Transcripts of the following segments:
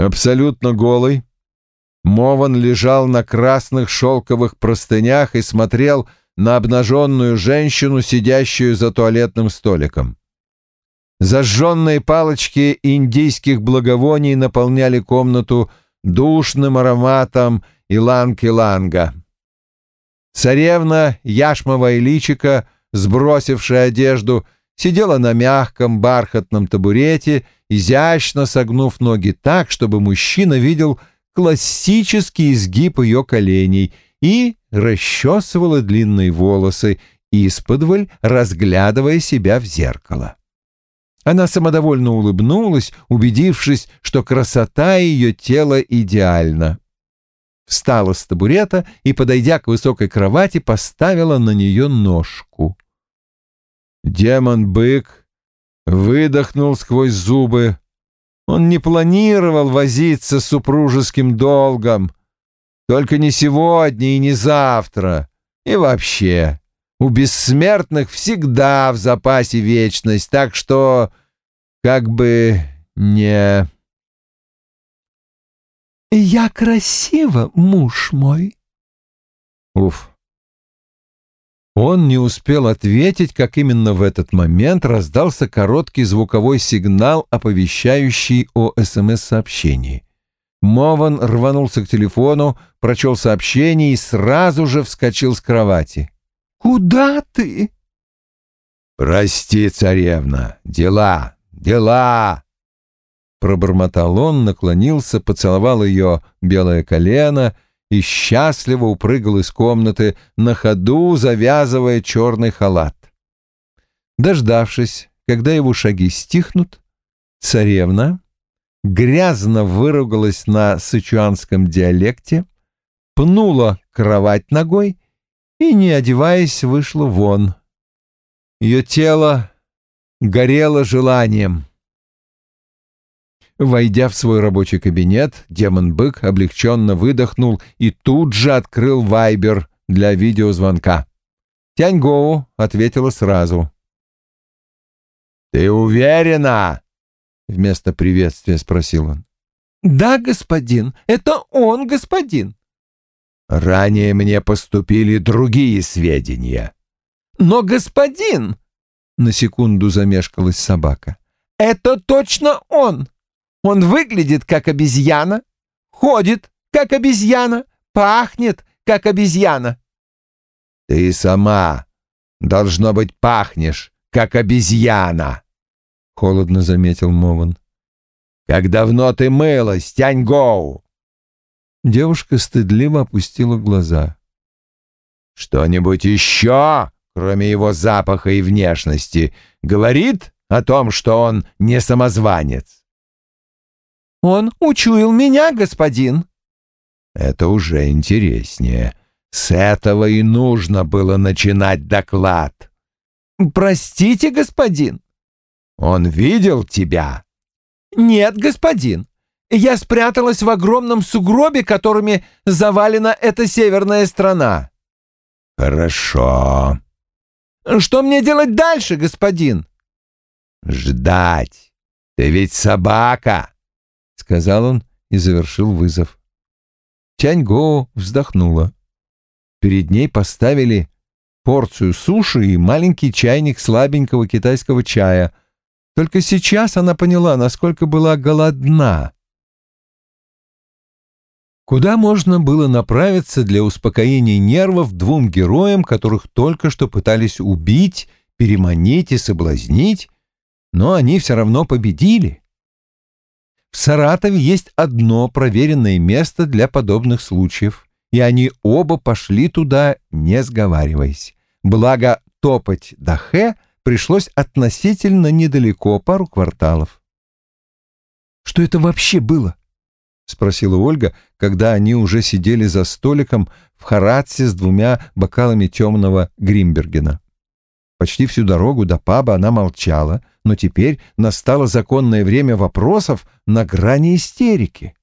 Абсолютно голый, Мован лежал на красных шелковых простынях и смотрел на обнаженную женщину, сидящую за туалетным столиком. Зажженные палочки индийских благовоний наполняли комнату душным ароматом иланг-иланга. Царевна яшмовая личика, сбросившая одежду, сидела на мягком бархатном табурете, изящно согнув ноги так, чтобы мужчина видел классический изгиб ее коленей и расчесывала длинные волосы, исподволь разглядывая себя в зеркало. Она самодовольно улыбнулась, убедившись, что красота ее тела идеальна. Встала с табурета и, подойдя к высокой кровати, поставила на нее ножку. Демон-бык выдохнул сквозь зубы. Он не планировал возиться с супружеским долгом. Только не сегодня и не завтра. И вообще, у бессмертных всегда в запасе вечность, так что как бы не... «Я красива, муж мой». Уф. Он не успел ответить, как именно в этот момент раздался короткий звуковой сигнал, оповещающий о СМС-сообщении. Мован рванулся к телефону, прочел сообщение и сразу же вскочил с кровати. Куда ты?» «Прости, царевна, дела, дела!» Пробормотал он, наклонился, поцеловал ее белое колено и счастливо упрыгал из комнаты, на ходу завязывая черный халат. Дождавшись, когда его шаги стихнут, царевна грязно выругалась на сычуанском диалекте, пнула кровать ногой и, не одеваясь, вышла вон. Ее тело горело желанием. Войдя в свой рабочий кабинет, демон-бык облегченно выдохнул и тут же открыл вайбер для видеозвонка. Тяньгоу ответила сразу. «Ты уверена?» — вместо приветствия спросил он. «Да, господин, это он, господин». Ранее мне поступили другие сведения. Но, господин, на секунду замешкалась собака, это точно он. Он выглядит как обезьяна, ходит как обезьяна, пахнет как обезьяна. Ты сама, должно быть, пахнешь как обезьяна, холодно заметил Мован. Как давно ты мылась, Тяньгоу? Девушка стыдливо опустила глаза. «Что-нибудь еще, кроме его запаха и внешности, говорит о том, что он не самозванец?» «Он учуял меня, господин». «Это уже интереснее. С этого и нужно было начинать доклад». «Простите, господин». «Он видел тебя?» «Нет, господин. Я спряталась в огромном сугробе, которыми завалена эта северная страна. Хорошо. Что мне делать дальше, господин? Ждать. Ты ведь собака, сказал он и завершил вызов. Тяньго вздохнула. Перед ней поставили порцию суши и маленький чайник слабенького китайского чая. Только сейчас она поняла, насколько была голодна. Куда можно было направиться для успокоения нервов двум героям, которых только что пытались убить, переманить и соблазнить, но они все равно победили? В Саратове есть одно проверенное место для подобных случаев, и они оба пошли туда, не сговариваясь. Благо, топать до Хэ пришлось относительно недалеко, пару кварталов. Что это вообще было? — спросила Ольга, когда они уже сидели за столиком в Харатсе с двумя бокалами темного Гримбергена. Почти всю дорогу до паба она молчала, но теперь настало законное время вопросов на грани истерики.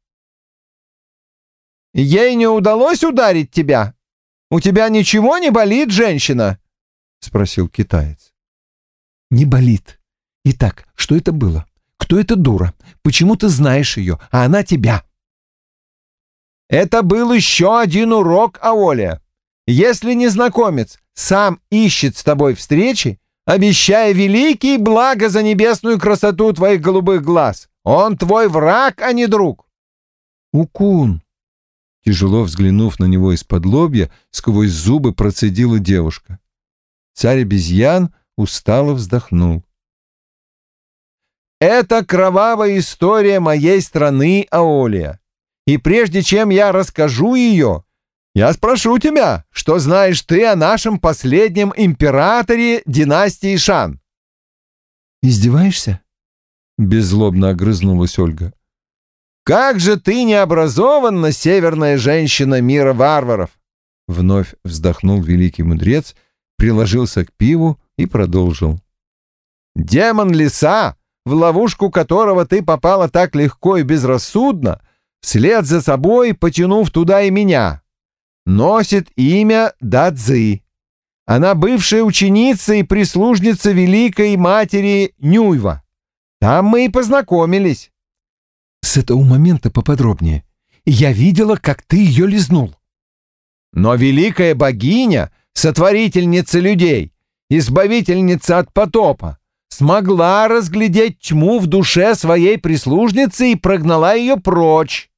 «Ей не удалось ударить тебя? У тебя ничего не болит, женщина?» — спросил китаец. «Не болит. Итак, что это было? кто эта дура? Почему ты знаешь ее, а она тебя?» «Это был еще один урок, Аоля. Если незнакомец сам ищет с тобой встречи, обещая великие блага за небесную красоту твоих голубых глаз, он твой враг, а не друг». «Укун!» Тяжело взглянув на него из-под лобья, сквозь зубы процедила девушка. Царь обезьян устало вздохнул. «Это кровавая история моей страны, Аолия. И прежде чем я расскажу ее, я спрошу тебя, что знаешь ты о нашем последнем императоре династии Шан?» «Издеваешься?» — беззлобно огрызнулась Ольга. «Как же ты необразованна, северная женщина мира варваров!» Вновь вздохнул великий мудрец, приложился к пиву и продолжил. «Демон лиса, в ловушку которого ты попала так легко и безрассудно, вслед за собой потянув туда и меня, носит имя Дадзы. Она бывшая ученица и прислужница великой матери Нюйва. Там мы и познакомились. С этого момента поподробнее. Я видела, как ты ее лизнул. Но великая богиня, сотворительница людей, избавительница от потопа, смогла разглядеть тьму в душе своей прислужницы и прогнала ее прочь.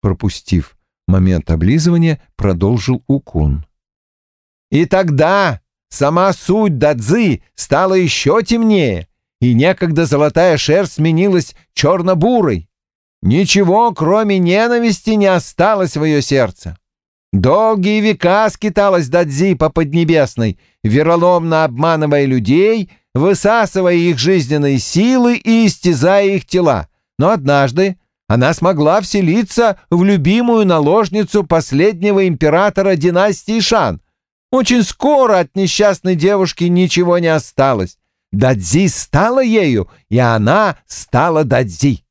Пропустив момент облизывания, продолжил Укун. И тогда сама суть Дадзы стала еще темнее, и некогда золотая шерсть сменилась черно-бурой. Ничего, кроме ненависти, не осталось в ее сердце. Долгие века скиталась Дадзи по Поднебесной, вероломно обманывая людей, высасывая их жизненные силы и истязая их тела. Но однажды она смогла вселиться в любимую наложницу последнего императора династии Шан. Очень скоро от несчастной девушки ничего не осталось. Дадзи стала ею, и она стала Дадзи.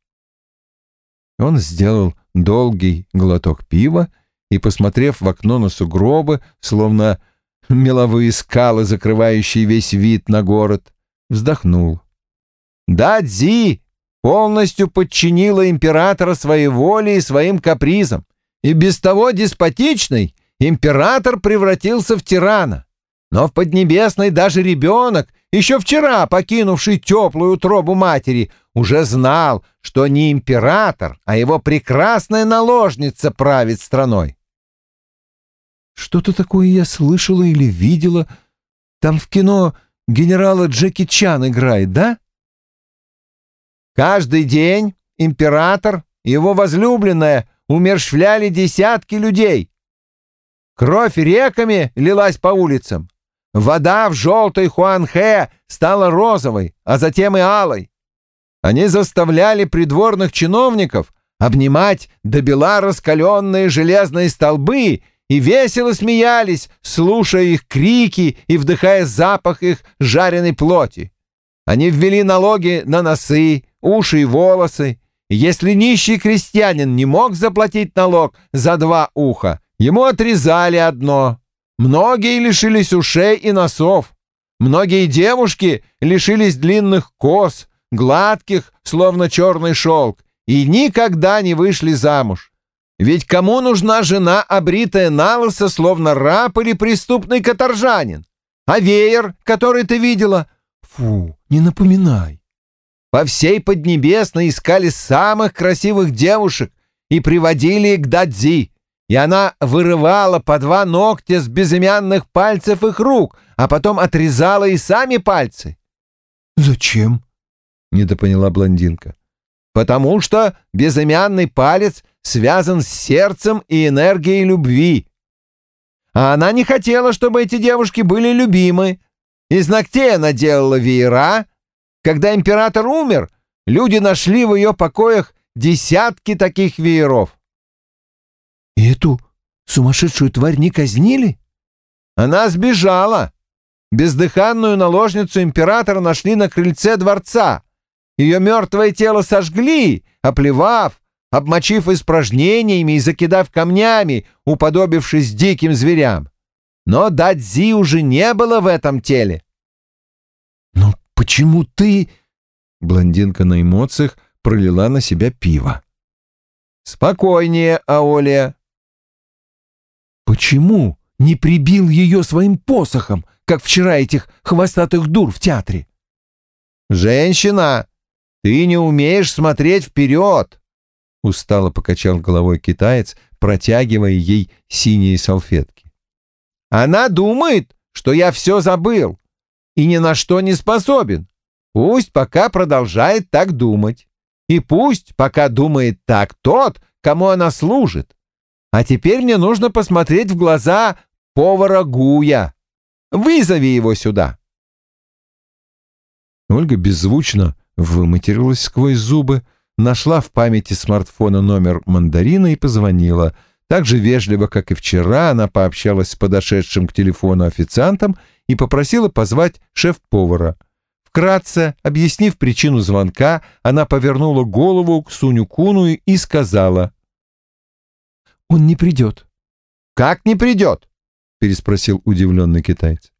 Он сделал долгий глоток пива и, посмотрев в окно на сугробы, словно меловые скалы, закрывающие весь вид на город, вздохнул. «Дадзи полностью подчинила императора своей воле и своим капризам, и без того деспотичный император превратился в тирана. Но в Поднебесной даже ребенок, еще вчера покинувший теплую утробу матери, уже знал, что не император, а его прекрасная наложница правит страной. Что-то такое я слышала или видела. Там в кино генерала Джеки Чан играет, да? Каждый день император и его возлюбленная умершвляли десятки людей. Кровь реками лилась по улицам. Вода в желтой Хуанхэ стала розовой, а затем и алой. Они заставляли придворных чиновников обнимать до бела раскаленные железные столбы и весело смеялись, слушая их крики и вдыхая запах их жареной плоти. Они ввели налоги на носы, уши и волосы. Если нищий крестьянин не мог заплатить налог за два уха, ему отрезали одно. Многие лишились ушей и носов. Многие девушки лишились длинных кос, гладких, словно черный шелк, и никогда не вышли замуж. Ведь кому нужна жена, обритая налысо, словно раб или преступный каторжанин? А веер, который ты видела? Фу, не напоминай. По всей Поднебесной искали самых красивых девушек и приводили их к Дадзи, и она вырывала по два ногтя с безымянных пальцев их рук, а потом отрезала и сами пальцы. «Зачем?» — недопоняла блондинка. «Потому что безымянный палец связан с сердцем и энергией любви. А она не хотела, чтобы эти девушки были любимы. Из ногтей она делала веера. Когда император умер, люди нашли в ее покоях десятки таких вееров. И эту сумасшедшую тварь не казнили? Она сбежала. Бездыханную наложницу императора нашли на крыльце дворца. Ее мертвое тело сожгли, оплевав, обмочив испражнениями и закидав камнями, уподобившись диким зверям. Но Дадзи уже не было в этом теле. «Но почему ты...» Блондинка на эмоциях пролила на себя пиво. «Спокойнее, Аолия». «Почему не прибил ее своим посохом, как вчера этих хвостатых дур в театре?» «Женщина, ты не умеешь смотреть вперед!» Устало покачал головой китаец, протягивая ей синие салфетки. «Она думает, что я все забыл и ни на что не способен. Пусть пока продолжает так думать. И пусть пока думает так тот, кому она служит. А теперь мне нужно посмотреть в глаза повара Гуя. Вызови его сюда. Ольга беззвучно выматерилась сквозь зубы, нашла в памяти смартфона номер мандарина и позвонила. Так же вежливо, как и вчера, она пообщалась с подошедшим к телефону официантом и попросила позвать шеф-повара. Вкратце, объяснив причину звонка, она повернула голову к Суню Куну и сказала. «Он не придет». «Как не придет?» — переспросил удивленный китаец.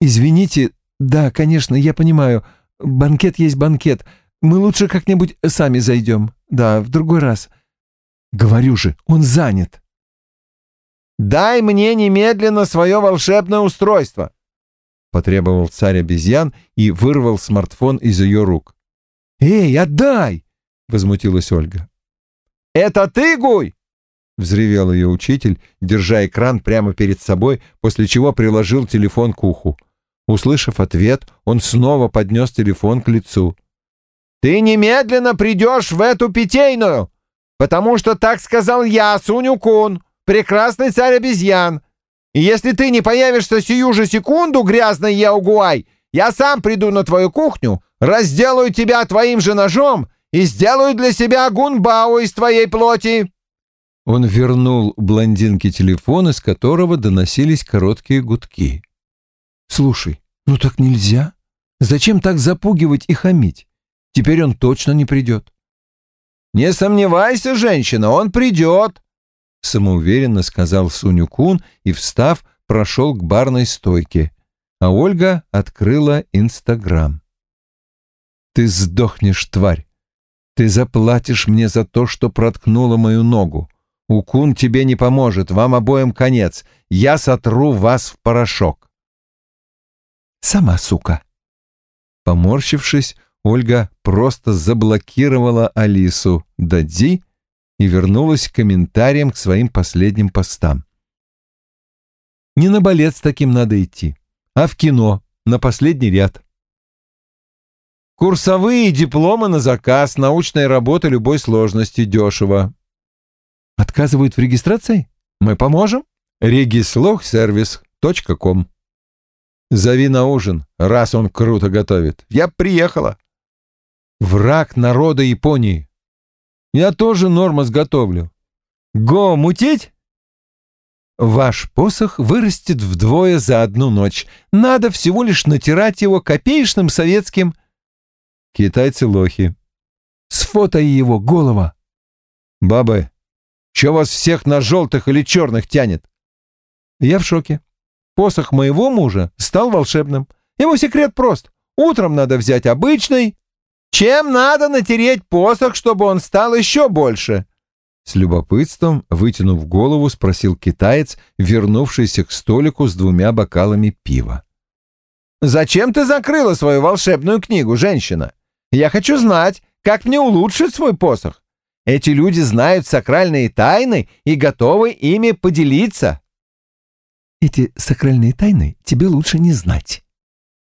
«Извините, да, конечно, я понимаю. Банкет есть банкет. Мы лучше как-нибудь сами зайдем. Да, в другой раз. Говорю же, он занят». «Дай мне немедленно свое волшебное устройство!» Потребовал царь обезьян и вырвал смартфон из ее рук. «Эй, отдай!» — возмутилась Ольга. «Это ты, Гуй?» — взревел ее учитель, держа экран прямо перед собой, после чего приложил телефон к уху. Услышав ответ, он снова поднес телефон к лицу. «Ты немедленно придешь в эту питейную, потому что так сказал я, Суню-кун!» Прекрасный царь обезьян. И если ты не появишься сию же секунду, грязный Яугуай, я сам приду на твою кухню, разделаю тебя твоим же ножом и сделаю для себя гунбао из твоей плоти». Он вернул блондинке телефон, из которого доносились короткие гудки. «Слушай, ну так нельзя. Зачем так запугивать и хамить? Теперь он точно не придет». «Не сомневайся, женщина, он придет самоуверенно сказал Суню-кун и, встав, прошел к барной стойке, а Ольга открыла Инстаграм. «Ты сдохнешь, тварь! Ты заплатишь мне за то, что проткнула мою ногу. Укун тебе не поможет, вам обоим конец. Я сотру вас в порошок». «Сама сука!» Поморщившись, Ольга просто заблокировала Алису Дади и вернулась к комментариям к своим последним постам. Не на балет с таким надо идти, а в кино, на последний ряд. Курсовые дипломы на заказ, научная работа любой сложности, дешево. Отказывают в регистрации? Мы поможем? Regislogservice.com Зови на ужин, раз он круто готовит. Я приехала. Враг народа Японии. Я тоже нормас готовлю. Го, мутить? Ваш посох вырастет вдвое за одну ночь. Надо всего лишь натирать его копеечным советским... Китайцы лохи. Сфотай его, голова. Бабы, что вас всех на желтых или черных тянет? Я в шоке. Посох моего мужа стал волшебным. Его секрет прост. Утром надо взять обычный, чем надо натереть посох, чтобы он стал еще больше?» С любопытством, вытянув голову, спросил китаец, вернувшийся к столику с двумя бокалами пива. «Зачем ты закрыла свою волшебную книгу, женщина? Я хочу знать, как мне улучшить свой посох. Эти люди знают сакральные тайны и готовы ими поделиться». «Эти сакральные тайны тебе лучше не знать».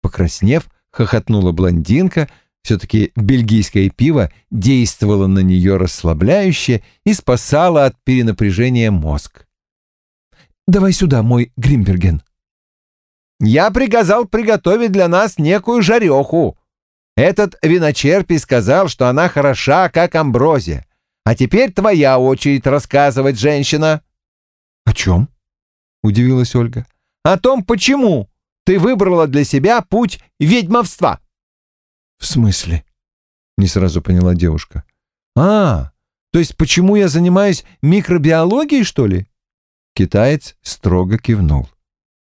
Покраснев, хохотнула блондинка, все-таки бельгийское пиво действовало на нее расслабляюще и спасало от перенапряжения мозг. «Давай сюда, мой Гримберген». «Я приказал приготовить для нас некую жареху. Этот виночерпий сказал, что она хороша, как амброзия. А теперь твоя очередь рассказывать, женщина». «О чем?» — удивилась Ольга. «О том, почему ты выбрала для себя путь ведьмовства». «В смысле?» — не сразу поняла девушка. «А, то есть почему я занимаюсь микробиологией, что ли?» Китаец строго кивнул.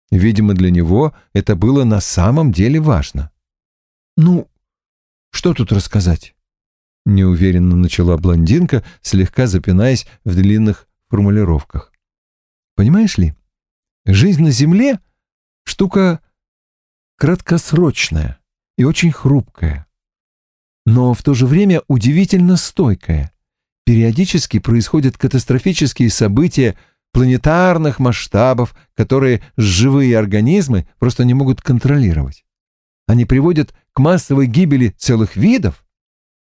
Видимо, для него это было на самом деле важно. «Ну, Что тут рассказать? Неуверенно начала блондинка, слегка запинаясь в длинных формулировках. Понимаешь ли, жизнь на Земле — штука краткосрочная и очень хрупкая, но в то же время удивительно стойкая. Периодически происходят катастрофические события планетарных масштабов, которые живые организмы просто не могут контролировать. Они приводят к массовой гибели целых видов,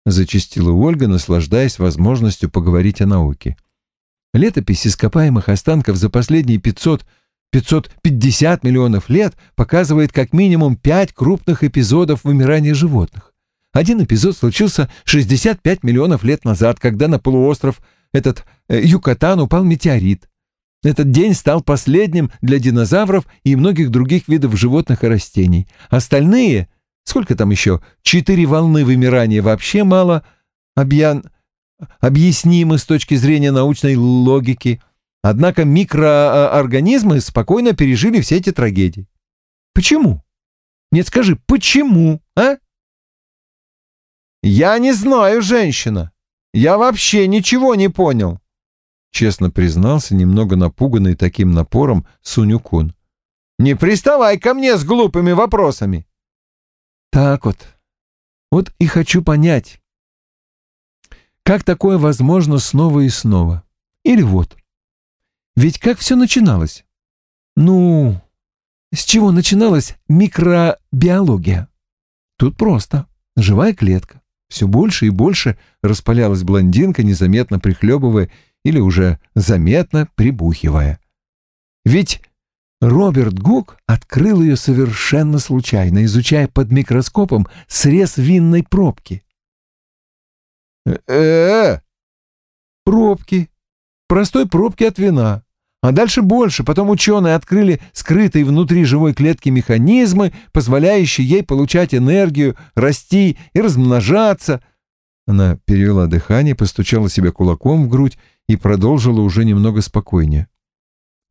зачастила Ольга, наслаждаясь возможностью поговорить о науке. Летопись ископаемых останков за последние 500 550 миллионов лет показывает как минимум пять крупных эпизодов вымирания животных. Один эпизод случился 65 миллионов лет назад, когда на полуостров этот э, Юкатан упал метеорит. Этот день стал последним для динозавров и многих других видов животных и растений. Остальные, сколько там еще, четыре волны вымирания вообще мало объян... объяснимы с точки зрения научной логики. Однако микроорганизмы спокойно пережили все эти трагедии. Почему? Нет, скажи, почему, а? Я не знаю, женщина. Я вообще ничего не понял честно признался, немного напуганный таким напором Сунюкун. «Не приставай ко мне с глупыми вопросами!» «Так вот. Вот и хочу понять, как такое возможно снова и снова? Или вот. Ведь как все начиналось? Ну, с чего начиналась микробиология? Тут просто. Живая клетка. Все больше и больше распалялась блондинка, незаметно прихлебывая или уже заметно прибухивая. Ведь Роберт Гук открыл ее совершенно случайно, изучая под микроскопом срез винной пробки. э Пробки. Простой пробки от вина. А дальше больше. Потом ученые открыли скрытые внутри живой клетки механизмы, позволяющие ей получать энергию, расти и размножаться. Она перевела дыхание, постучала себе кулаком в грудь и продолжила уже немного спокойнее.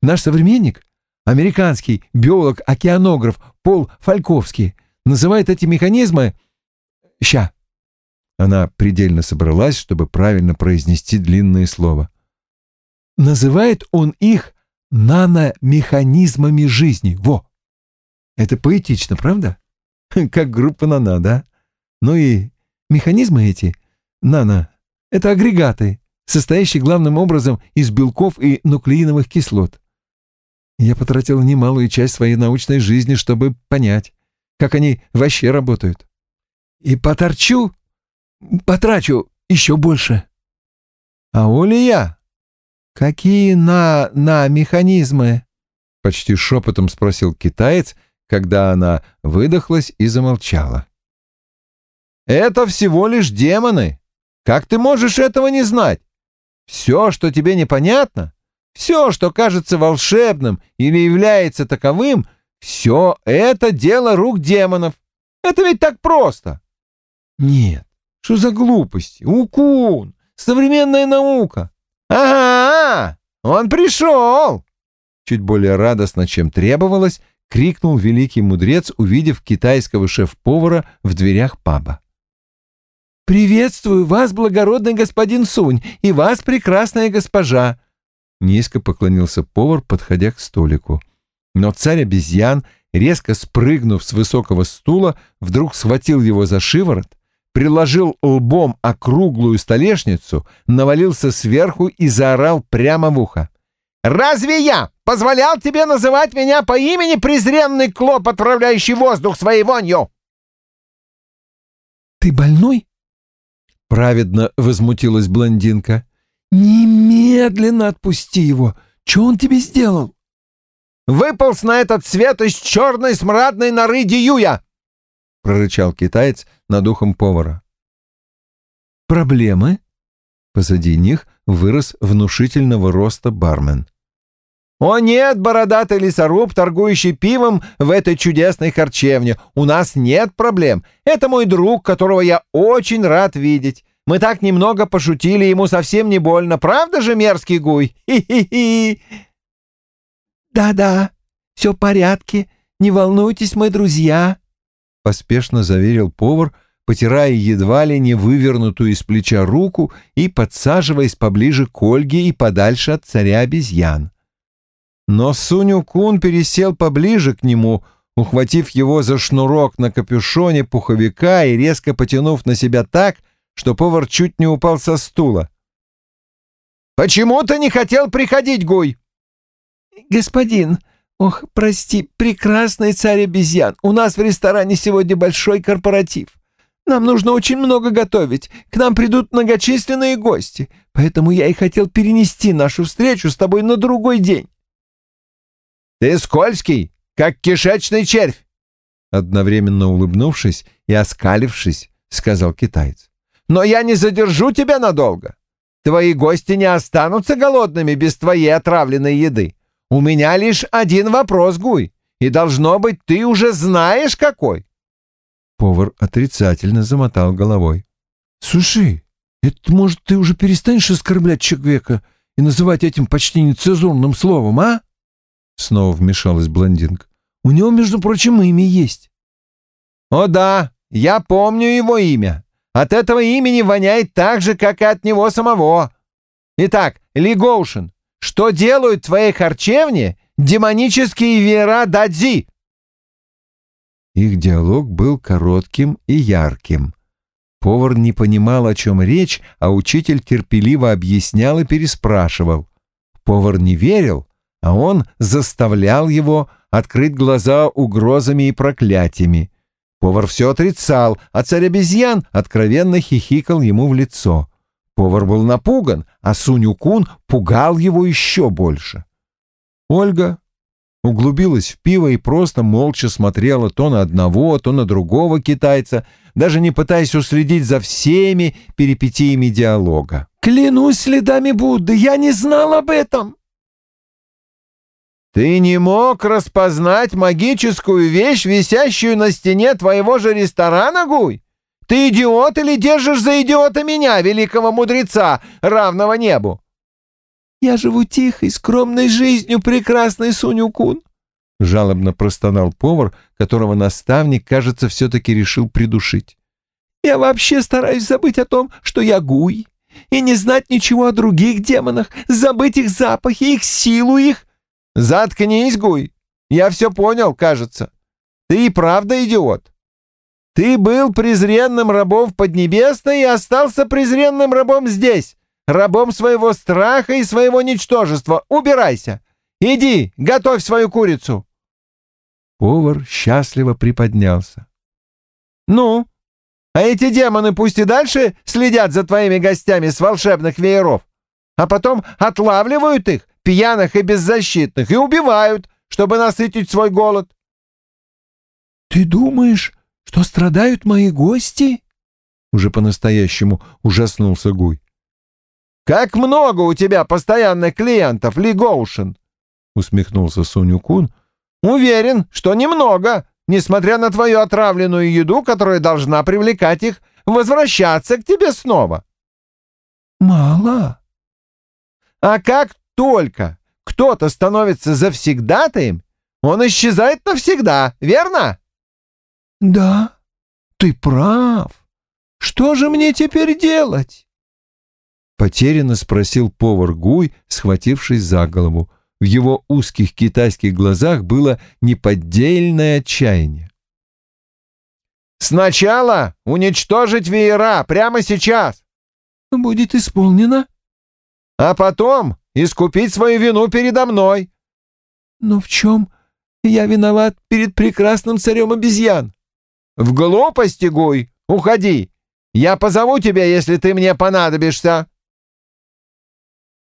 Наш современник, американский биолог-океанограф Пол Фальковский, называет эти механизмы... Ща. Она предельно собралась, чтобы правильно произнести длинное слово. Называет он их наномеханизмами жизни. Во! Это поэтично, правда? Как группа «Нана», да? Ну и механизмы эти, нано, это агрегаты, состоящий главным образом из белков и нуклеиновых кислот. Я потратил немалую часть своей научной жизни, чтобы понять, как они вообще работают. И поторчу, потрачу еще больше. А Оля Какие на, на механизмы? Почти шепотом спросил китаец, когда она выдохлась и замолчала. Это всего лишь демоны. Как ты можешь этого не знать? Все, что тебе непонятно, все, что кажется волшебным или является таковым, все это дело рук демонов. Это ведь так просто. Нет, что за глупости? Укун, современная наука. Ага, он пришел. Чуть более радостно, чем требовалось, крикнул великий мудрец, увидев китайского шеф-повара в дверях паба. «Приветствую вас, благородный господин Сунь, и вас, прекрасная госпожа!» Низко поклонился повар, подходя к столику. Но царь обезьян, резко спрыгнув с высокого стула, вдруг схватил его за шиворот, приложил лбом округлую столешницу, навалился сверху и заорал прямо в ухо. «Разве я позволял тебе называть меня по имени презренный клоп, отправляющий воздух своей вонью?» «Ты больной?» Праведно возмутилась блондинка. «Немедленно отпусти его! Что он тебе сделал?» «Выполз на этот свет из черной смрадной норы Диюя!» — прорычал китаец над ухом повара. «Проблемы?» Позади них вырос внушительного роста бармен. «О нет, бородатый лесоруб, торгующий пивом в этой чудесной харчевне, у нас нет проблем. Это мой друг, которого я очень рад видеть. Мы так немного пошутили, ему совсем не больно, правда же, мерзкий гуй? Хи-хи-хи!» «Да-да, все в порядке, не волнуйтесь, мои друзья», — поспешно заверил повар, потирая едва ли не вывернутую из плеча руку и подсаживаясь поближе к Ольге и подальше от царя обезьян. Но Суню-кун пересел поближе к нему, ухватив его за шнурок на капюшоне пуховика и резко потянув на себя так, что повар чуть не упал со стула. «Почему ты не хотел приходить, Гуй?» «Господин, ох, прости, прекрасный царь обезьян, у нас в ресторане сегодня большой корпоратив. Нам нужно очень много готовить, к нам придут многочисленные гости, поэтому я и хотел перенести нашу встречу с тобой на другой день». «Ты скользкий, как кишечный червь!» Одновременно улыбнувшись и оскалившись, сказал китаец. «Но я не задержу тебя надолго. Твои гости не останутся голодными без твоей отравленной еды. У меня лишь один вопрос, Гуй, и должно быть, ты уже знаешь какой. Повар отрицательно замотал головой. «Слушай, это, может, ты уже перестанешь оскорблять человека и называть этим почти нецензурным словом, а?» Снова вмешалась блондинка. «У него, между прочим, имя есть». «О да, я помню его имя. От этого имени воняет так же, как и от него самого. Итак, Ли Гоушен, что делают в твоей харчевне демонические веера Дадзи?» Их диалог был коротким и ярким. Повар не понимал, о чем речь, а учитель терпеливо объяснял и переспрашивал. Повар не верил, а он заставлял его открыть глаза угрозами и проклятиями. Повар все отрицал, а царь обезьян откровенно хихикал ему в лицо. Повар был напуган, а Суню-кун пугал его еще больше. Ольга углубилась в пиво и просто молча смотрела то на одного, то на другого китайца, даже не пытаясь уследить за всеми перипетиями диалога. «Клянусь следами Будды, я не знал об этом!» Ты не мог распознать магическую вещь, висящую на стене твоего же ресторана, Гуй? Ты идиот или держишь за идиота меня, великого мудреца, равного небу? Я живу тихой, скромной жизнью, прекрасный Сунюкун. Жалобно простонал повар, которого наставник, кажется, все-таки решил придушить. Я вообще стараюсь забыть о том, что я Гуй, и не знать ничего о других демонах, забыть их запахи, их силу, их Заткнись, Гуй. Я все понял, кажется. Ты и правда идиот. Ты был презренным рабом в Поднебесной и остался презренным рабом здесь, рабом своего страха и своего ничтожества. Убирайся. Иди, готовь свою курицу. Повар счастливо приподнялся. Ну, а эти демоны пусть и дальше следят за твоими гостями с волшебных вееров, а потом отлавливают их пьяных и беззащитных, и убивают, чтобы насытить свой голод. «Ты думаешь, что страдают мои гости?» Уже по-настоящему ужаснулся Гуй. «Как много у тебя постоянных клиентов, Ли Гоушен!» усмехнулся Суню-кун. «Уверен, что немного, несмотря на твою отравленную еду, которая должна привлекать их возвращаться к тебе снова». «Мало». «А как только кто-то становится завсегдатаем, он исчезает навсегда, верно? Да, ты прав. Что же мне теперь делать? Потерянно спросил повар Гуй, схватившись за голову. В его узких китайских глазах было неподдельное отчаяние. «Сначала уничтожить веера прямо сейчас!» «Будет исполнено!» «А потом искупить свою вину передо мной. Но в чем я виноват перед прекрасным царем обезьян? В глупости, Гуй, уходи. Я позову тебя, если ты мне понадобишься.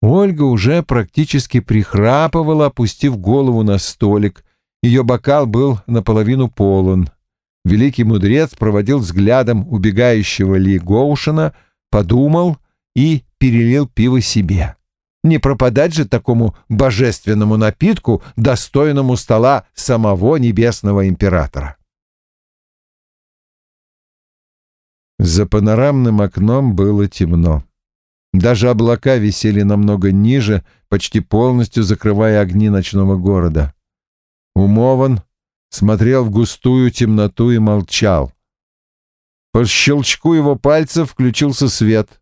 Ольга уже практически прихрапывала, опустив голову на столик. Ее бокал был наполовину полон. Великий мудрец проводил взглядом убегающего Ли Гоушена, подумал и перелил пиво себе. Не пропадать же такому божественному напитку, достойному стола самого небесного императора. За панорамным окном было темно. Даже облака висели намного ниже, почти полностью закрывая огни ночного города. Умован смотрел в густую темноту и молчал. По щелчку его пальцев включился свет.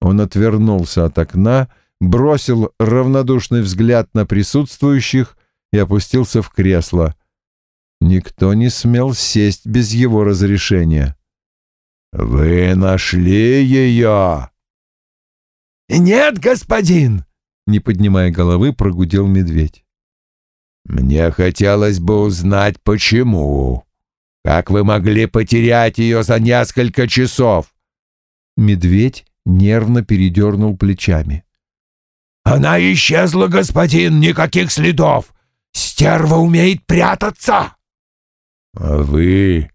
Он отвернулся от окна, бросил равнодушный взгляд на присутствующих и опустился в кресло. Никто не смел сесть без его разрешения. «Вы нашли ее?» «Нет, господин!» — не поднимая головы, прогудел медведь. «Мне хотелось бы узнать, почему. Как вы могли потерять ее за несколько часов?» Медведь нервно передернул плечами. «Она исчезла, господин, никаких следов! Стерва умеет прятаться!» «А вы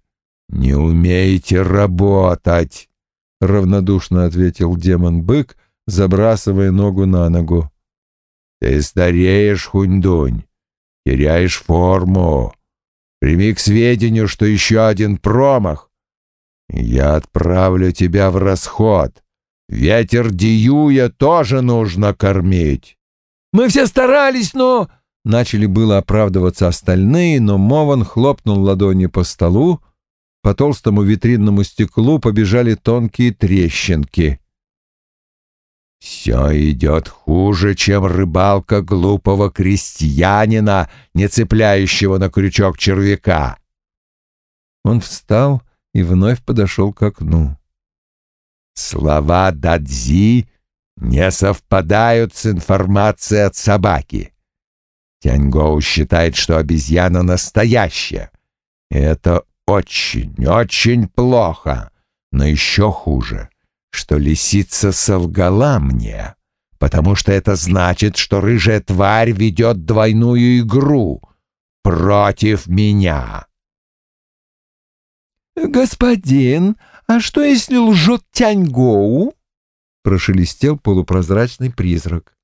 не умеете работать!» — равнодушно ответил демон-бык, забрасывая ногу на ногу. «Ты стареешь, Хуньдунь, теряешь форму. Прими к сведению, что еще один промах. Я отправлю тебя в расход. Ветер Диюя тоже нужно кормить. Мы все старались, но... Начали было оправдываться остальные, но Мован хлопнул ладонью по столу. По толстому витринному стеклу побежали тонкие трещинки. «Все идет хуже, чем рыбалка глупого крестьянина, не цепляющего на крючок червяка». Он встал и вновь подошел к окну. Слова Дадзи не совпадают с информацией от собаки. Тяньгоу считает, что обезьяна настоящая. Это очень, очень плохо. Но еще хуже, что лисица солгала мне, потому что это значит, что рыжая тварь ведет двойную игру против меня. «Господин, а что, если лжет Тяньгоу?» — прошелестел полупрозрачный призрак.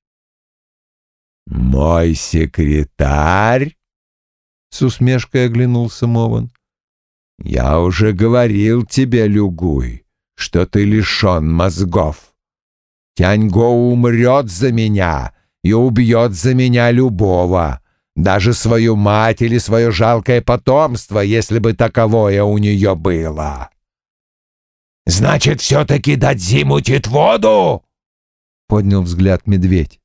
«Мой секретарь?» — с усмешкой оглянулся Мован. «Я уже говорил тебе, Люгуй, что ты лишен мозгов. Тяньгоу умрет за меня и убьет за меня любого, даже свою мать или свое жалкое потомство, если бы таковое у нее было». «Значит, все-таки Дадзи мутит воду?» — поднял взгляд медведь.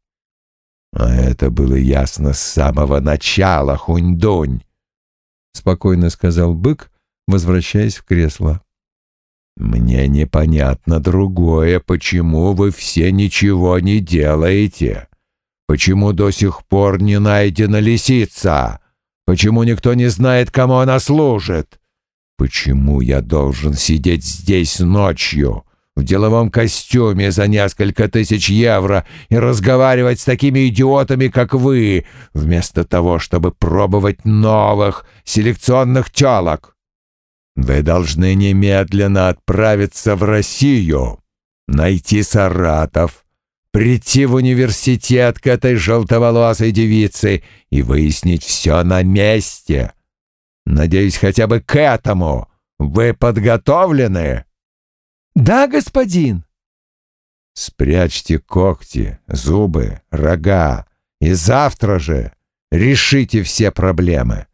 «А это было ясно с самого начала, Хунь-Дунь», — спокойно сказал бык, возвращаясь в кресло. «Мне непонятно другое, почему вы все ничего не делаете. Почему до сих пор не найдена лисица? Почему никто не знает, кому она служит? Почему я должен сидеть здесь ночью, в деловом костюме за несколько тысяч евро и разговаривать с такими идиотами, как вы, вместо того, чтобы пробовать новых селекционных телок? Вы должны немедленно отправиться в Россию, найти Саратов, прийти в университет к этой желтоволосой девице и выяснить все на месте». Надеюсь, хотя бы к этому вы подготовлены?» «Да, господин». «Спрячьте когти, зубы, рога, и завтра же решите все проблемы.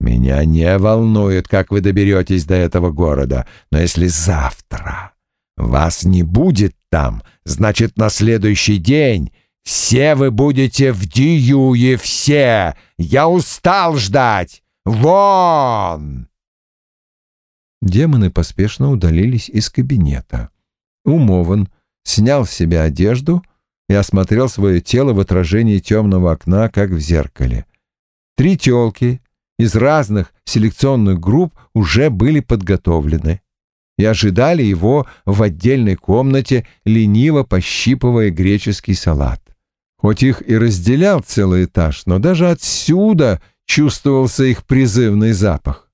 Меня не волнует, как вы доберетесь до этого города, но если завтра вас не будет там, значит, на следующий день все вы будете в Диюе, все! Я устал ждать! Вон!» Демоны поспешно удалились из кабинета. Умован снял с себя одежду и осмотрел свое тело в отражении темного окна, как в зеркале. Три телки из разных селекционных групп уже были подготовлены и ожидали его в отдельной комнате, лениво пощипывая греческий салат. Хоть их и разделял целый этаж, но даже отсюда чувствовался их призывный запах.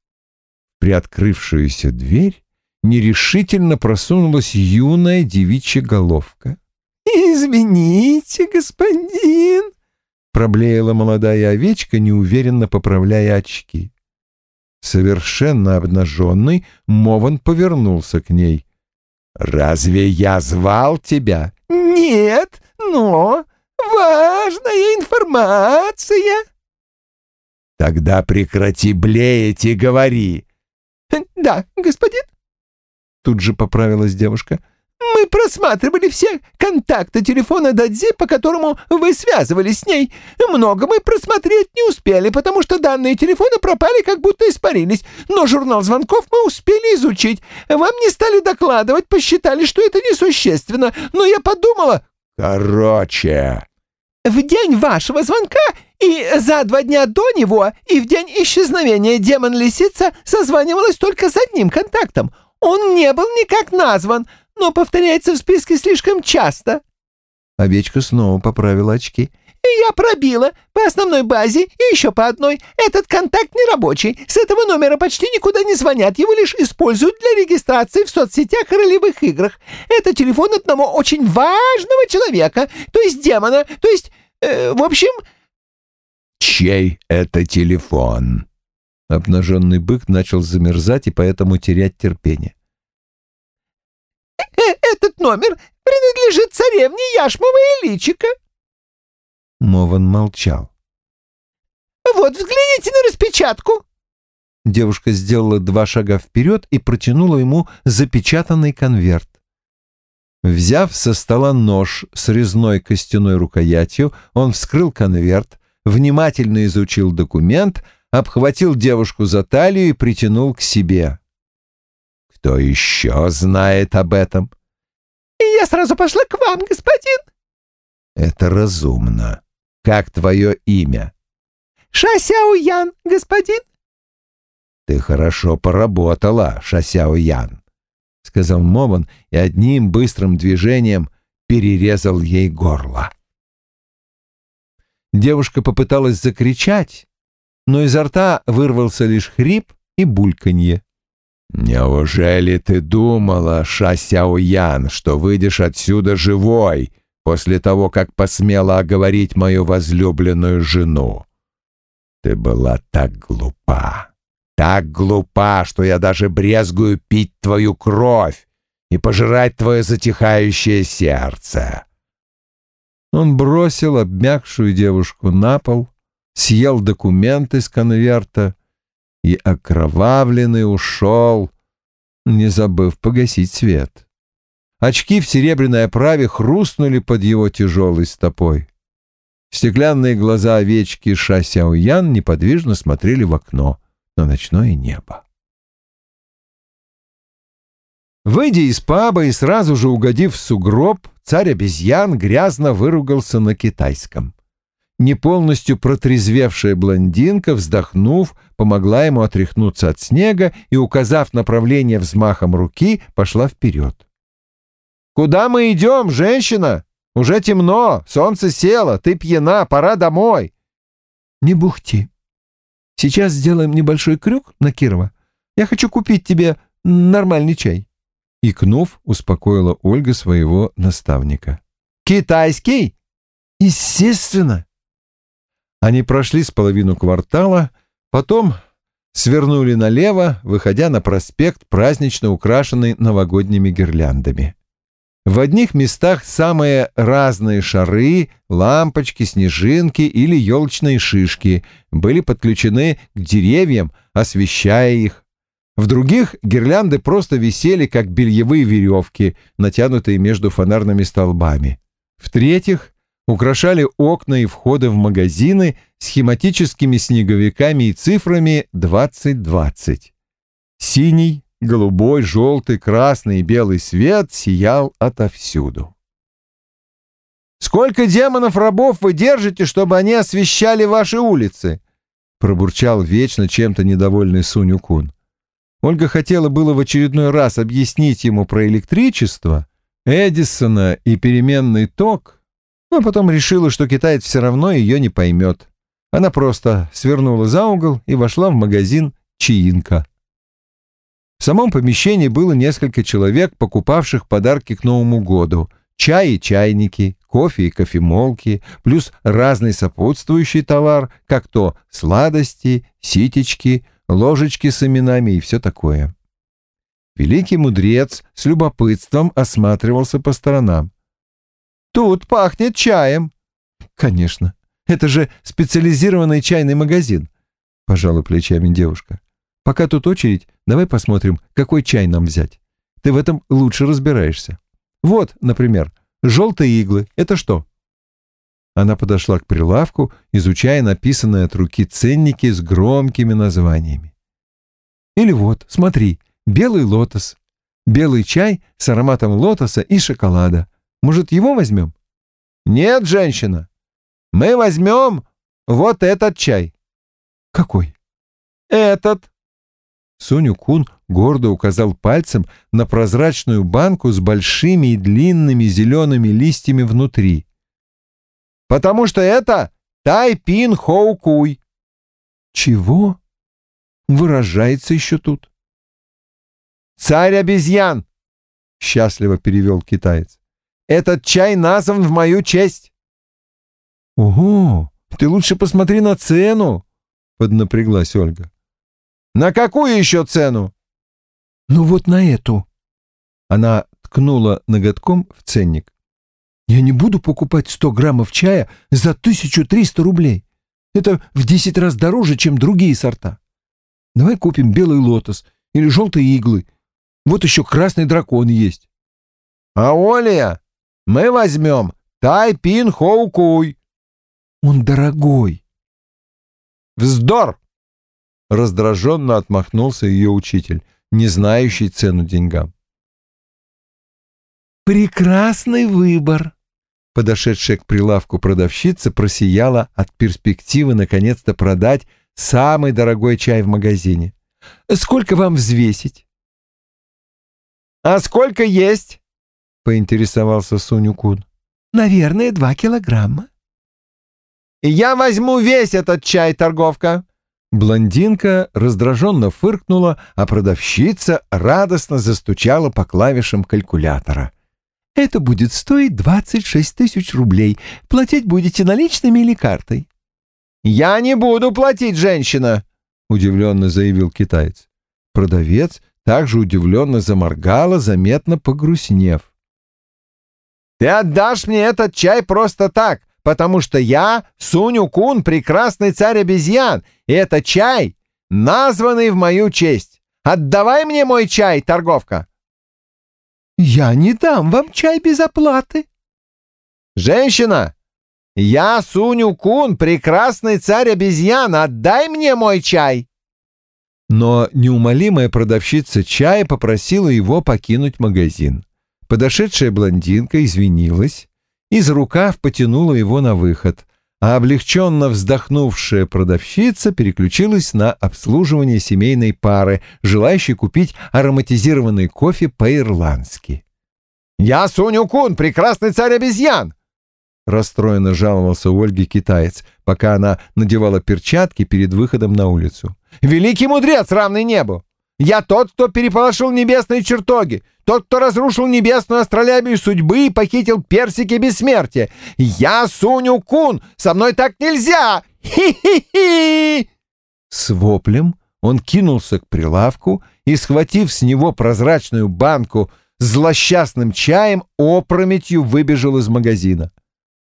При открывшуюся дверь нерешительно просунулась юная девичья головка. «Извините, господин!» — проблеяла молодая овечка, неуверенно поправляя очки. Совершенно обнаженный, Мован повернулся к ней. «Разве я звал тебя?» «Нет, но важная информация!» Тогда прекрати блеять и говори. Да, господин. тут же поправилась девушка. Мы просматривали все контакты телефона Дадзи, по которому вы связывались с ней. Много мы просмотреть не успели, потому что данные телефона пропали, как будто испарились. Но журнал звонков мы успели изучить. Вам не стали докладывать, посчитали, что это несущественно. Но я подумала... Короче... В день вашего звонка и за два дня до него, и в день исчезновения демон-лисица созванивалась только с одним контактом. Он не был никак назван, но повторяется в списке слишком часто». Овечка снова поправила очки. «Я пробила по основной базе и еще по одной. Этот контакт не рабочий. С этого номера почти никуда не звонят. Его лишь используют для регистрации в соцсетях и ролевых играх. Это телефон одного очень важного человека, то есть демона, то есть... Э, в общем...» «Чей это телефон?» Обнаженный бык начал замерзать и поэтому терять терпение. «Этот номер принадлежит царевне Яшмова и Личика». Мован молчал. «Вот, взгляните на распечатку». Девушка сделала два шага вперед и протянула ему запечатанный конверт. Взяв со стола нож с резной костяной рукоятью, он вскрыл конверт, внимательно изучил документ, обхватил девушку за талию и притянул к себе. Кто еще знает об этом? Я сразу пошла к вам, господин. Это разумно. Как твое имя? Шасяо Ян, господин. Ты хорошо поработала, Шасяо Ян, сказал Мован и одним быстрым движением перерезал ей горло. Девушка попыталась закричать, но изо рта вырвался лишь хрип и бульканье. «Неужели ты думала, Ша Сяоян, что выйдешь отсюда живой после того, как посмела оговорить мою возлюбленную жену? Ты была так глупа, так глупа, что я даже брезгую пить твою кровь и пожирать твое затихающее сердце». Он бросил обмякшую девушку на пол, съел документы из конверта и окровавленный ушел, не забыв погасить свет. Очки в серебряной оправе хрустнули под его тяжелой стопой. Стеклянные глаза овечки Ша Сяоян неподвижно смотрели в окно на ночное небо. Выйдя из паба и сразу же угодив в сугроб, царь обезьян грязно выругался на китайском не полностью протрезвевшая блондинка, вздохнув, помогла ему отряхнуться от снега и, указав направление взмахом руки, пошла вперед. «Куда мы идем, женщина? Уже темно, солнце село, ты пьяна, пора домой». «Не бухти. Сейчас сделаем небольшой крюк на Кирова. Я хочу купить тебе нормальный чай». Икнув, успокоила Ольга своего наставника. «Китайский?» «Естественно!» Они прошли с половину квартала, потом свернули налево, выходя на проспект, празднично украшенный новогодними гирляндами. В одних местах самые разные шары, лампочки, снежинки или елочные шишки были подключены к деревьям, освещая их. В других гирлянды просто висели, как бельевые веревки, натянутые между фонарными столбами. В-третьих, украшали окна и входы в магазины схематическими снеговиками и цифрами 2020. Синий, голубой, желтый, красный и белый свет сиял отовсюду. «Сколько демонов-рабов вы держите, чтобы они освещали ваши улицы?» — пробурчал вечно чем-то недовольный Суню-кун. Ольга хотела было в очередной раз объяснить ему про электричество, Эдисона и переменный ток, но потом решила, что китаец все равно ее не поймет. Она просто свернула за угол и вошла в магазин «Чаинка». В самом помещении было несколько человек, покупавших подарки к Новому году. Чай и чайники, кофе и кофемолки, плюс разный сопутствующий товар, как то сладости, ситечки, ложечки с именами и все такое. Великий мудрец с любопытством осматривался по сторонам. Тут пахнет чаем. Конечно. Это же специализированный чайный магазин. Пожала плечами девушка. Пока тут очередь, давай посмотрим, какой чай нам взять. ты в этом лучше разбираешься. Вот, например, желтые иглы. Это что? Она подошла к прилавку, изучая написанные от руки ценники с громкими названиями. Или вот, смотри, белый лотос. Белый чай с ароматом лотоса и шоколада. Может, его возьмем? Нет, женщина. Мы возьмем вот этот чай. Какой? Этот. Суню Кун гордо указал пальцем на прозрачную банку с большими и длинными зелеными листьями внутри потому что это Тайпин Хоукуй. Чего? Выражается еще тут. Царь обезьян, счастливо перевел китаец. Этот чай назван в мою честь. Ого, ты лучше посмотри на цену, поднапряглась Ольга. На какую еще цену? Ну вот на эту. Она ткнула ноготком в ценник. Я не буду покупать 100 граммов чая за 1300 рублей. Это в 10 раз дороже, чем другие сорта. Давай купим белый лотос или желтые иглы. Вот еще красный дракон есть. А Оля, мы возьмем Тайпин Хоукуй. Он дорогой. Вздор! Раздраженно отмахнулся ее учитель, не знающий цену деньгам. «Прекрасный выбор!» Подошедшая к прилавку продавщица просияла от перспективы наконец-то продать самый дорогой чай в магазине. «Сколько вам взвесить?» «А сколько есть?» — поинтересовался Суню-кун. «Наверное, два килограмма». «Я возьму весь этот чай, торговка!» Блондинка раздраженно фыркнула, а продавщица радостно застучала по клавишам калькулятора. Это будет стоить 26 тысяч рублей. Платить будете наличными или картой?» «Я не буду платить, женщина!» — удивленно заявил китаец. Продавец также удивленно заморгала, заметно погрустнев. «Ты отдашь мне этот чай просто так, потому что я Суню-кун, прекрасный царь обезьян, и это чай, названный в мою честь. Отдавай мне мой чай, торговка!» «Я не дам вам чай без оплаты». «Женщина, я Суню-кун, прекрасный царь обезьян, отдай мне мой чай!» Но неумолимая продавщица чая попросила его покинуть магазин. Подошедшая блондинка извинилась, из рукав потянула его на выход, а облегченно вздохнувшая продавщица переключилась на обслуживание семейной пары, желающей купить ароматизированный кофе по-ирландски. «Я Суню-кун, прекрасный царь обезьян!» Расстроенно жаловался Ольге китаец, пока она надевала перчатки перед выходом на улицу. «Великий мудрец, равный небу! Я тот, кто переполошил небесные чертоги, тот, кто разрушил небесную астролябию судьбы и похитил персики бессмертия. Я Суню Кун, со мной так нельзя! Хи-хи-хи!» С воплем он кинулся к прилавку и, схватив с него прозрачную банку с злосчастным чаем, опрометью выбежал из магазина.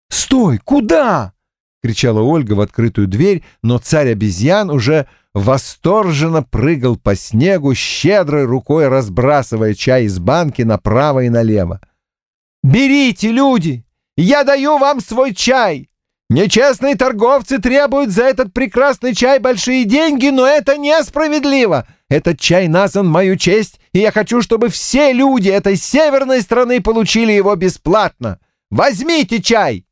«Стой! Куда?» — кричала Ольга в открытую дверь, но царь обезьян уже восторженно прыгал по снегу, щедрой рукой разбрасывая чай из банки направо и налево. «Берите, люди! Я даю вам свой чай! Нечестные торговцы требуют за этот прекрасный чай большие деньги, но это несправедливо! Этот чай назван мою честь, и я хочу, чтобы все люди этой северной страны получили его бесплатно! Возьмите чай!»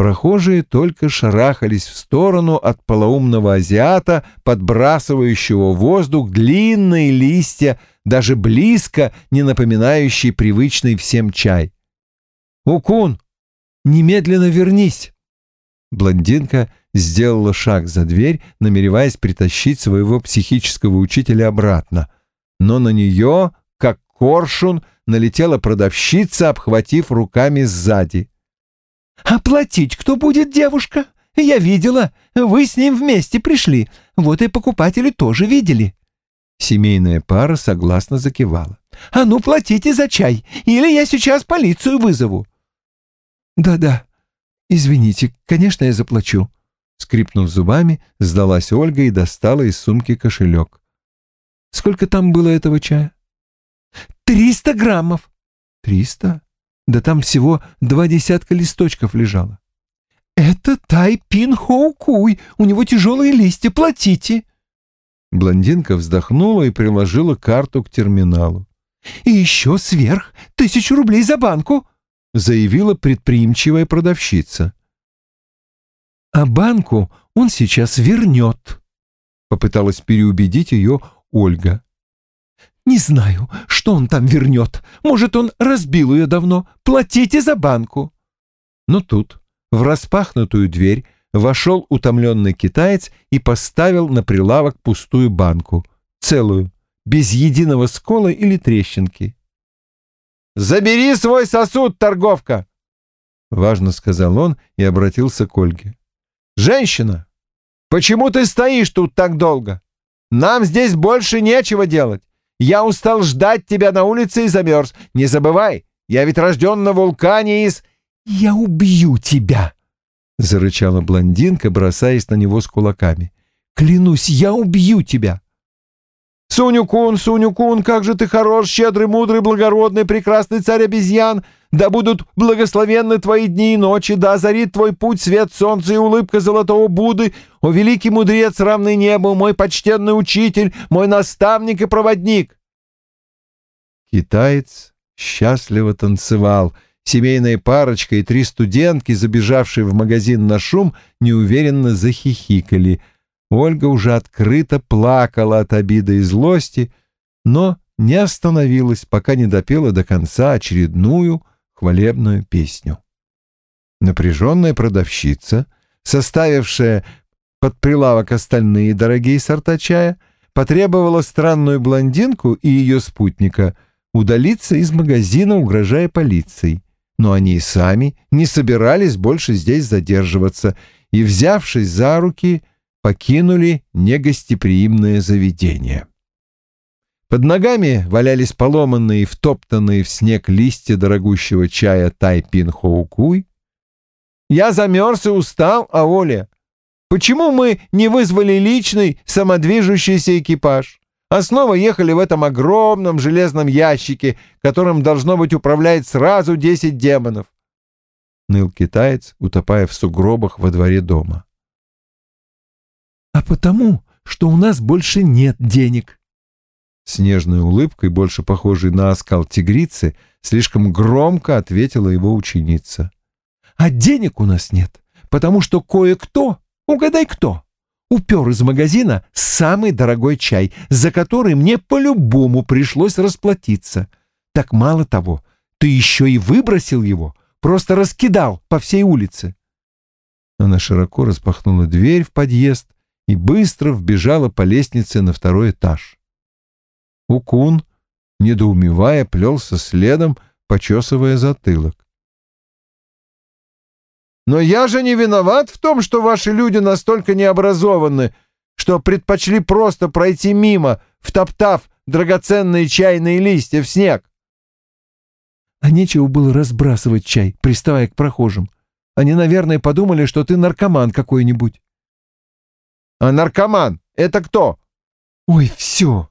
Прохожие только шарахались в сторону от полоумного азиата, подбрасывающего в воздух длинные листья, даже близко не напоминающие привычный всем чай. «Укун, немедленно вернись!» Блондинка сделала шаг за дверь, намереваясь притащить своего психического учителя обратно. Но на нее, как коршун, налетела продавщица, обхватив руками сзади. «Оплатить кто будет, девушка? Я видела, вы с ним вместе пришли, вот и покупатели тоже видели». Семейная пара согласно закивала. «А ну, платите за чай, или я сейчас полицию вызову». «Да-да, извините, конечно, я заплачу». Скрипнув зубами, сдалась Ольга и достала из сумки кошелек. «Сколько там было этого чая?» Триста граммов. Триста? Да там всего два десятка листочков лежало. Это Тайпин Хоукуй, у него тяжелые листья, платите. Блондинка вздохнула и приложила карту к терминалу. «И еще сверх тысячу рублей за банку», — заявила предприимчивая продавщица. «А банку он сейчас вернет», — попыталась переубедить ее Ольга. «Не знаю, что он там вернет. Может, он разбил ее давно. Платите за банку». Но тут, в распахнутую дверь, вошел утомленный китаец и поставил на прилавок пустую банку, целую, без единого скола или трещинки. «Забери свой сосуд, торговка!» — важно сказал он и обратился к Ольге. «Женщина, почему ты стоишь тут так долго? Нам здесь больше нечего делать. Я устал ждать тебя на улице и замерз. Не забывай, я ведь рожден на вулкане из...» «Я убью тебя!» — зарычала блондинка, бросаясь на него с кулаками. «Клянусь, я убью тебя!» Суню-кун, Суню-кун, как же ты хорош, щедрый, мудрый, благородный, прекрасный царь обезьян! Да будут благословенны твои дни и ночи, да озарит твой путь свет солнца и улыбка золотого Будды, о великий мудрец, равный небу, мой почтенный учитель, мой наставник и проводник!» Китаец счастливо танцевал. Семейная парочка и три студентки, забежавшие в магазин на шум, неуверенно захихикали — Ольга уже открыто плакала от обиды и злости, но не остановилась, пока не допела до конца очередную хвалебную песню. Напряженная продавщица, составившая под прилавок остальные дорогие сорта чая, потребовала странную блондинку и ее спутника удалиться из магазина, угрожая полицией. Но они и сами не собирались больше здесь задерживаться и, взявшись за руки, покинули негостеприимное заведение. Под ногами валялись поломанные и втоптанные в снег листья дорогущего чая Тайпин Хоукуй. «Я замерз и устал, а Оля, почему мы не вызвали личный самодвижущийся экипаж, а снова ехали в этом огромном железном ящике, которым должно быть управляет сразу десять демонов?» Ныл китаец, утопая в сугробах во дворе дома а потому, что у нас больше нет денег. С нежной улыбкой, больше похожей на оскал тигрицы, слишком громко ответила его ученица. А денег у нас нет, потому что кое-кто, угадай кто, упер из магазина самый дорогой чай, за который мне по-любому пришлось расплатиться. Так мало того, ты еще и выбросил его, просто раскидал по всей улице. Она широко распахнула дверь в подъезд, и быстро вбежала по лестнице на второй этаж. Укун, недоумевая, плелся следом, почесывая затылок. «Но я же не виноват в том, что ваши люди настолько необразованы, что предпочли просто пройти мимо, втоптав драгоценные чайные листья в снег». А нечего было разбрасывать чай, приставая к прохожим. Они, наверное, подумали, что ты наркоман какой-нибудь. А наркоман — это кто? Ой, все.